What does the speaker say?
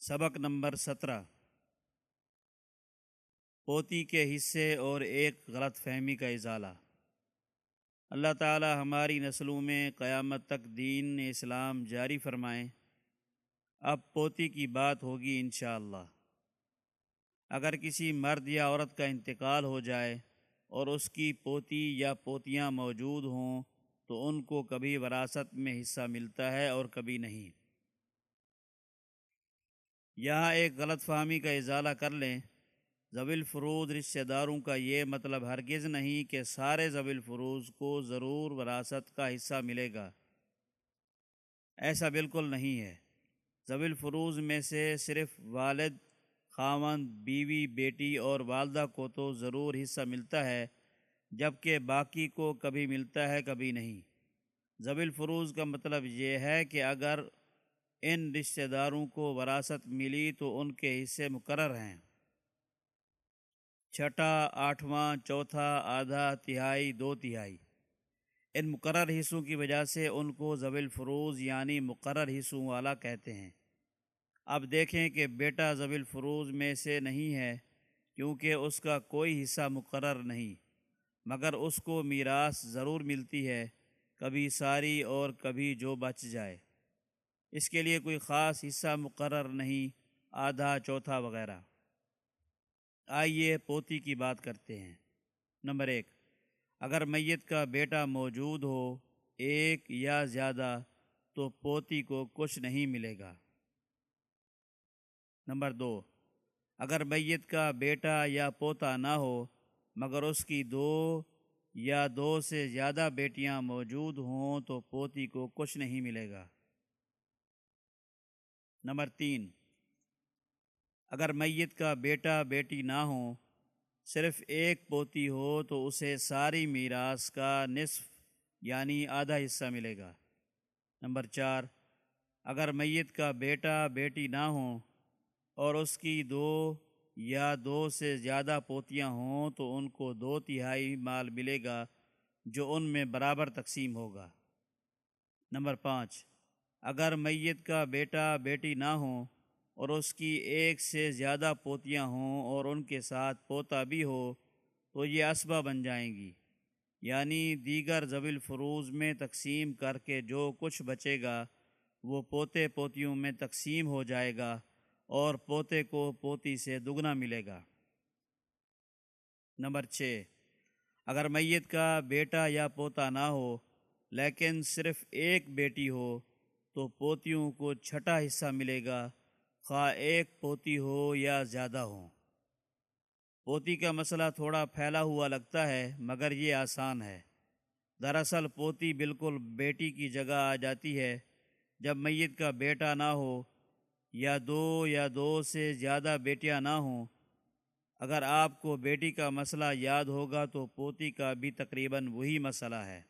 سبق نمبر سترہ۔ پوتی کے حصے اور ایک غلط فہمی کا ازالہ۔ اللہ تعالی ہماری نسلوں میں قیامت تک دین اسلام جاری فرمائیں اب پوتی کی بات ہوگی انشاءاللہ۔ اگر کسی مرد یا عورت کا انتقال ہو جائے اور اس کی پوتی یا پوتیاں موجود ہوں تو ان کو کبھی وراثت میں حصہ ملتا ہے اور کبھی نہیں۔ یہاں ایک غلط فہمی کا ازالہ کر لیں۔ زویل فروز رشتہ داروں کا یہ مطلب ہرگز نہیں کہ سارے زویل فروز کو ضرور وراثت کا حصہ ملے گا۔ ایسا بالکل نہیں ہے۔ زویل فروز میں سے صرف والد خاون بیوی، بیٹی اور والدہ کو تو ضرور حصہ ملتا ہے، جبکہ باقی کو کبھی ملتا ہے، کبھی نہیں۔ زویل فروز کا مطلب یہ ہے کہ اگر ان رشتہ داروں کو وراثت ملی تو ان کے حصے مقرر ہیں۔ چھٹا، آٹھواں، چوتھا، آدھا، تہائی، دو تہائی۔ ان مقرر حصوں کی وجہ سے ان کو زویل فروز یعنی مقرر حصوں والا کہتے ہیں۔ اب دیکھیں کہ بیٹا زویل فروز میں سے نہیں ہے کیونکہ اس کا کوئی حصہ مقرر نہیں، مگر اس کو میراث ضرور ملتی ہے، کبھی ساری اور کبھی جو بچ جائے۔ اس کے لیے کوئی خاص حصہ مقرر نہیں، آدھا، چوتھا وغیرہ۔ آئیے پوتی کی بات کرتے ہیں۔ نمبر ایک، اگر میت کا بیٹا موجود ہو ایک یا زیادہ، تو پوتی کو کچھ نہیں ملے گا۔ نمبر دو، اگر میت کا بیٹا یا پوتا نہ ہو، مگر اس کی دو یا دو سے زیادہ بیٹیاں موجود ہوں، تو پوتی کو کچھ نہیں ملے گا۔ نمبر تین، اگر میت کا بیٹا بیٹی نہ ہوں، صرف ایک پوتی ہو تو اسے ساری میراث کا نصف یعنی آدھا حصہ ملے گا۔ نمبر چار، اگر میت کا بیٹا بیٹی نہ ہوں اور اس کی دو یا دو سے زیادہ پوتیاں ہوں تو ان کو دو تہائی مال ملے گا جو ان میں برابر تقسیم ہوگا۔ نمبر پانچ اگر میت کا بیٹا بیٹی نہ ہوں اور اس کی ایک سے زیادہ پوتیاں ہوں اور ان کے ساتھ پوتا بھی ہو، تو یہ اسبہ بن جائیں گی۔ یعنی دیگر زویل فروز میں تقسیم کر کے جو کچھ بچے گا، وہ پوتے پوتیوں میں تقسیم ہو جائے گا اور پوتے کو پوتی سے دگنا ملے گا۔ نمبر چھ، اگر میت کا بیٹا یا پوتا نہ ہو، لیکن صرف ایک بیٹی ہو تو پوتیوں کو چھٹا حصہ ملے گا۔ خواہ ایک پوتی ہو یا زیادہ ہو پوتی کا مسئلہ تھوڑا پھیلا ہوا لگتا ہے، مگر یہ آسان ہے۔ دراصل پوتی بالکل بیٹی کی جگہ آ جاتی ہے۔ جب میت کا بیٹا نہ ہو یا دو یا دو سے زیادہ بیٹیاں نہ ہوں، اگر آپ کو بیٹی کا مسئلہ یاد ہوگا تو پوتی کا بھی تقریباً وہی مسئلہ ہے۔